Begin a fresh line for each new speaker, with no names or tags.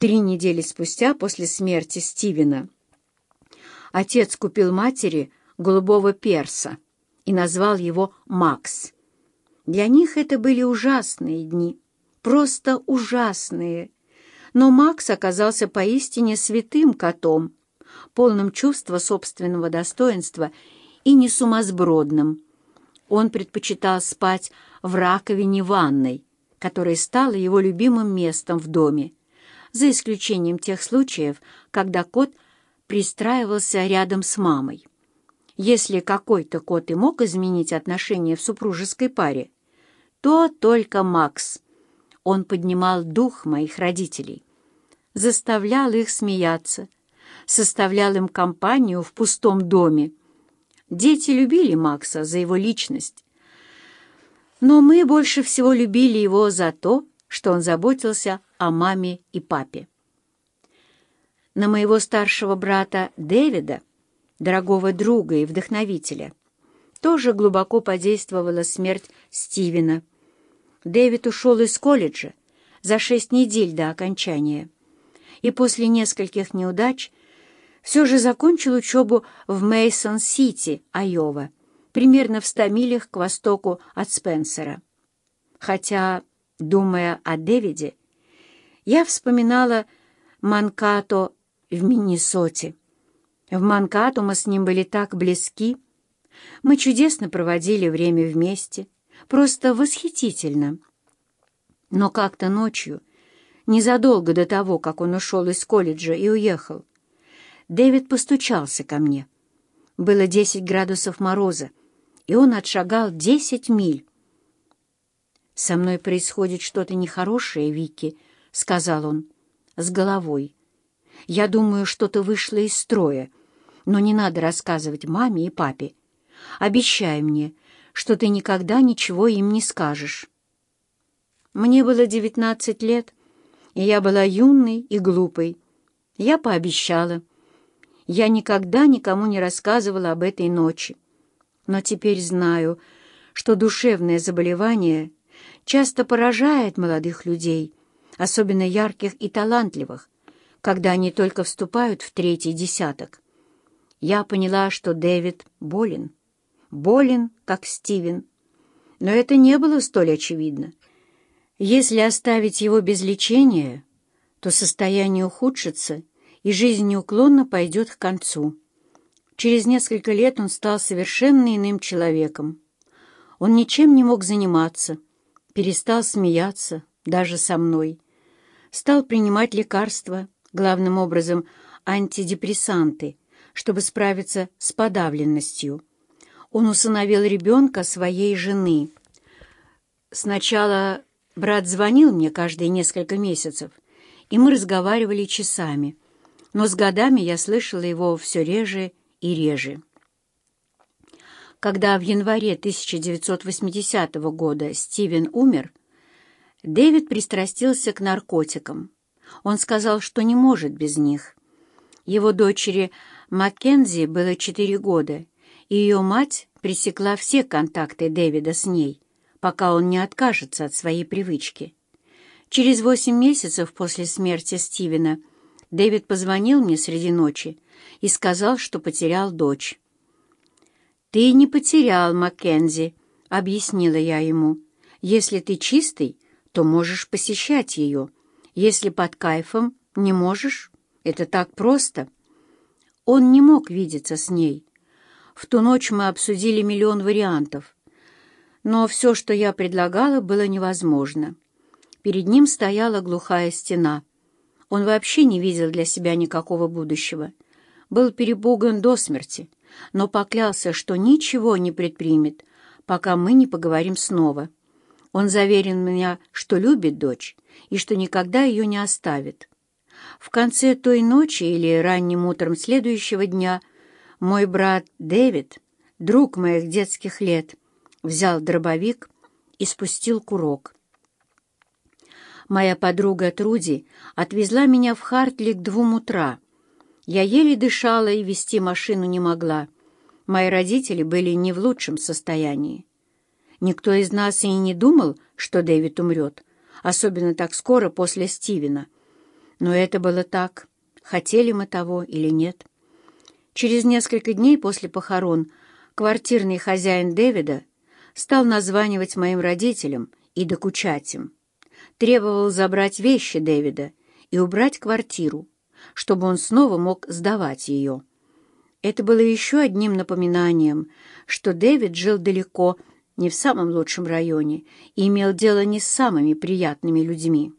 Три недели спустя после смерти Стивена отец купил матери голубого перса и назвал его Макс. Для них это были ужасные дни, просто ужасные. Но Макс оказался поистине святым котом, полным чувства собственного достоинства и не сумасбродным. Он предпочитал спать в раковине ванной, которая стала его любимым местом в доме, за исключением тех случаев, когда кот пристраивался рядом с мамой. Если какой-то кот и мог изменить отношения в супружеской паре, то только Макс. Он поднимал дух моих родителей, заставлял их смеяться, составлял им компанию в пустом доме. Дети любили Макса за его личность, но мы больше всего любили его за то, что он заботился о маме и папе. На моего старшего брата Дэвида, дорогого друга и вдохновителя, тоже глубоко подействовала смерть Стивена. Дэвид ушел из колледжа за шесть недель до окончания и после нескольких неудач все же закончил учебу в Мейсон-Сити, Айова, примерно в ста милях к востоку от Спенсера. Хотя, думая о Дэвиде, я вспоминала Манкато в Миннесоте. В Манкато мы с ним были так близки. Мы чудесно проводили время вместе, просто восхитительно. Но как-то ночью, незадолго до того, как он ушел из колледжа и уехал, Дэвид постучался ко мне. Было 10 градусов мороза, и он отшагал 10 миль. «Со мной происходит что-то нехорошее, Вики», — сказал он, — «с головой. Я думаю, что-то вышло из строя, но не надо рассказывать маме и папе. Обещай мне, что ты никогда ничего им не скажешь». Мне было девятнадцать лет, и я была юной и глупой. Я пообещала. Я никогда никому не рассказывала об этой ночи. Но теперь знаю, что душевное заболевание часто поражает молодых людей, особенно ярких и талантливых, когда они только вступают в третий десяток. Я поняла, что Дэвид болен. Болен, как Стивен. Но это не было столь очевидно. Если оставить его без лечения, то состояние ухудшится, и жизнь неуклонно пойдет к концу. Через несколько лет он стал совершенно иным человеком. Он ничем не мог заниматься, перестал смеяться, даже со мной. Стал принимать лекарства, главным образом антидепрессанты, чтобы справиться с подавленностью. Он усыновил ребенка своей жены. Сначала брат звонил мне каждые несколько месяцев, и мы разговаривали часами, но с годами я слышала его все реже и реже. Когда в январе 1980 года Стивен умер, Дэвид пристрастился к наркотикам. Он сказал, что не может без них. Его дочери Маккензи было четыре года, и ее мать пресекла все контакты Дэвида с ней, пока он не откажется от своей привычки. Через восемь месяцев после смерти Стивена Дэвид позвонил мне среди ночи и сказал, что потерял дочь. «Ты не потерял, Маккензи», — объяснила я ему. «Если ты чистый, то можешь посещать ее. Если под кайфом, не можешь. Это так просто». Он не мог видеться с ней. В ту ночь мы обсудили миллион вариантов. Но все, что я предлагала, было невозможно. Перед ним стояла глухая стена. Он вообще не видел для себя никакого будущего был перепуган до смерти, но поклялся, что ничего не предпримет, пока мы не поговорим снова. Он заверил меня, что любит дочь и что никогда ее не оставит. В конце той ночи или ранним утром следующего дня мой брат Дэвид, друг моих детских лет, взял дробовик и спустил курок. Моя подруга Труди отвезла меня в Хартли к двум утра, я еле дышала и вести машину не могла. Мои родители были не в лучшем состоянии. Никто из нас и не думал, что Дэвид умрет, особенно так скоро после Стивена. Но это было так, хотели мы того или нет. Через несколько дней после похорон квартирный хозяин Дэвида стал названивать моим родителям и докучать им. Требовал забрать вещи Дэвида и убрать квартиру, чтобы он снова мог сдавать ее. Это было еще одним напоминанием, что Дэвид жил далеко, не в самом лучшем районе, и имел дело не с самыми приятными людьми.